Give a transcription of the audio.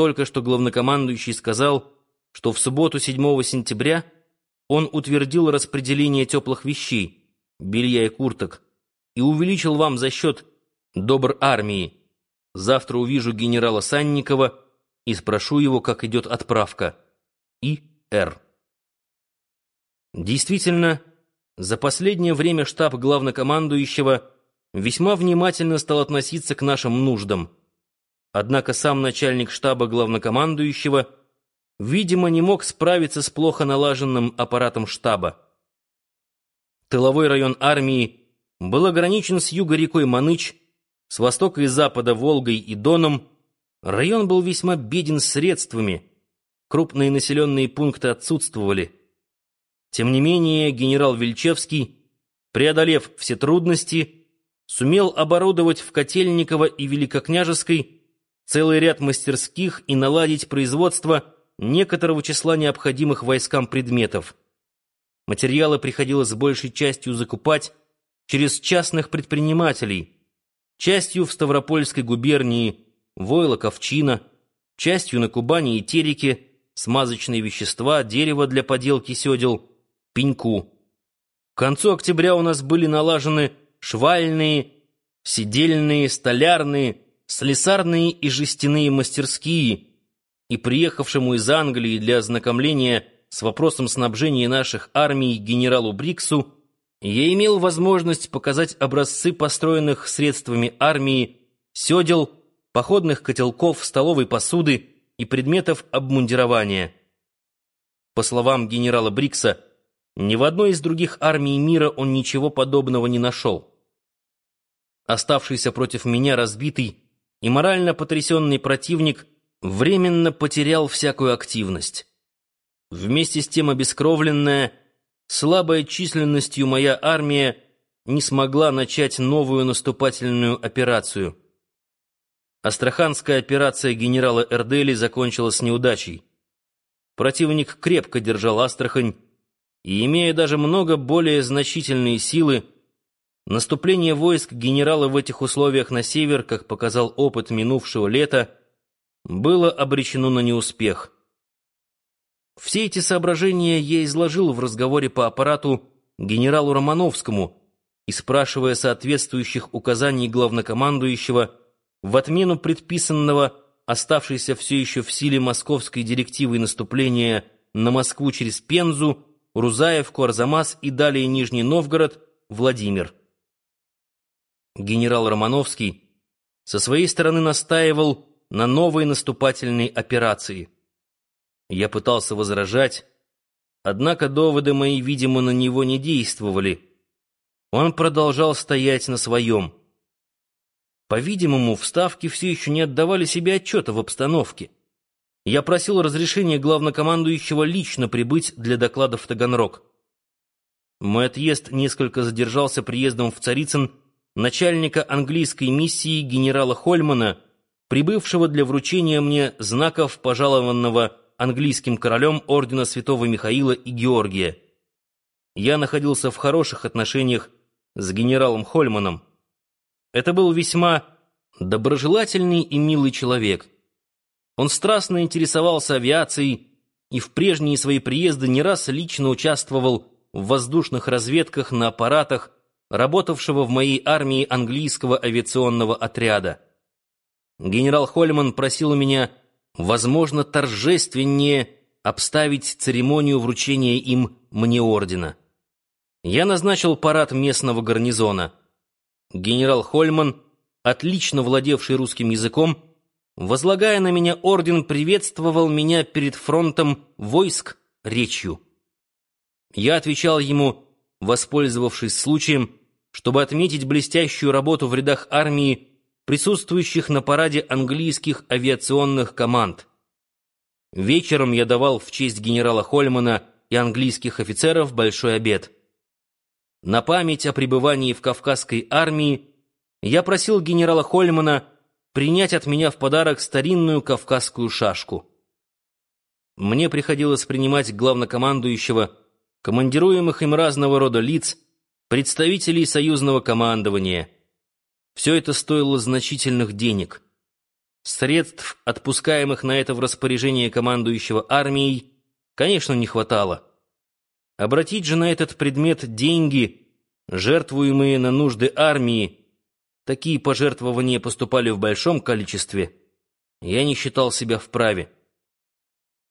только что главнокомандующий сказал, что в субботу 7 сентября он утвердил распределение теплых вещей, белья и курток, и увеличил вам за счет добр армии. Завтра увижу генерала Санникова и спрошу его, как идет отправка. И. Р. Действительно, за последнее время штаб главнокомандующего весьма внимательно стал относиться к нашим нуждам. Однако сам начальник штаба главнокомандующего, видимо, не мог справиться с плохо налаженным аппаратом штаба. Тыловой район армии был ограничен с юга рекой Маныч, с востока и запада Волгой и Доном. Район был весьма беден средствами, крупные населенные пункты отсутствовали. Тем не менее, генерал Вельчевский, преодолев все трудности, сумел оборудовать в Котельниково и Великокняжеской целый ряд мастерских и наладить производство некоторого числа необходимых войскам предметов. Материалы приходилось большей частью закупать через частных предпринимателей, частью в Ставропольской губернии, Войлок-Овчина, частью на Кубани и Тереке, смазочные вещества, дерево для поделки седел, пеньку. К концу октября у нас были налажены швальные, сидельные, столярные, слесарные и жестяные мастерские, и приехавшему из Англии для ознакомления с вопросом снабжения наших армий генералу Бриксу, я имел возможность показать образцы построенных средствами армии, седел, походных котелков, столовой посуды и предметов обмундирования. По словам генерала Брикса, ни в одной из других армий мира он ничего подобного не нашел. Оставшийся против меня разбитый и морально потрясенный противник временно потерял всякую активность. Вместе с тем обескровленная, слабой численностью моя армия не смогла начать новую наступательную операцию. Астраханская операция генерала Эрдели закончилась неудачей. Противник крепко держал Астрахань, и, имея даже много более значительные силы, Наступление войск генерала в этих условиях на север, как показал опыт минувшего лета, было обречено на неуспех. Все эти соображения я изложил в разговоре по аппарату генералу Романовскому и спрашивая соответствующих указаний главнокомандующего в отмену предписанного, оставшейся все еще в силе московской директивы наступления на Москву через Пензу, Рузаевку, Арзамас и далее Нижний Новгород, Владимир. Генерал Романовский со своей стороны настаивал на новой наступательной операции. Я пытался возражать, однако доводы мои, видимо, на него не действовали. Он продолжал стоять на своем. По-видимому, в Ставке все еще не отдавали себе отчета в обстановке. Я просил разрешения главнокомандующего лично прибыть для докладов в Таганрог. Мой отъезд несколько задержался приездом в Царицын начальника английской миссии генерала Хольмана, прибывшего для вручения мне знаков пожалованного английским королем ордена святого Михаила и Георгия. Я находился в хороших отношениях с генералом Хольманом. Это был весьма доброжелательный и милый человек. Он страстно интересовался авиацией и в прежние свои приезды не раз лично участвовал в воздушных разведках на аппаратах, работавшего в моей армии английского авиационного отряда. Генерал Хольман просил у меня, возможно, торжественнее обставить церемонию вручения им мне ордена. Я назначил парад местного гарнизона. Генерал Хольман, отлично владевший русским языком, возлагая на меня орден, приветствовал меня перед фронтом войск речью. Я отвечал ему, воспользовавшись случаем, чтобы отметить блестящую работу в рядах армии, присутствующих на параде английских авиационных команд. Вечером я давал в честь генерала Хольмана и английских офицеров большой обед. На память о пребывании в Кавказской армии я просил генерала Хольмана принять от меня в подарок старинную кавказскую шашку. Мне приходилось принимать главнокомандующего, командируемых им разного рода лиц, представителей союзного командования. Все это стоило значительных денег. Средств, отпускаемых на это в распоряжение командующего армией, конечно, не хватало. Обратить же на этот предмет деньги, жертвуемые на нужды армии, такие пожертвования поступали в большом количестве, я не считал себя вправе.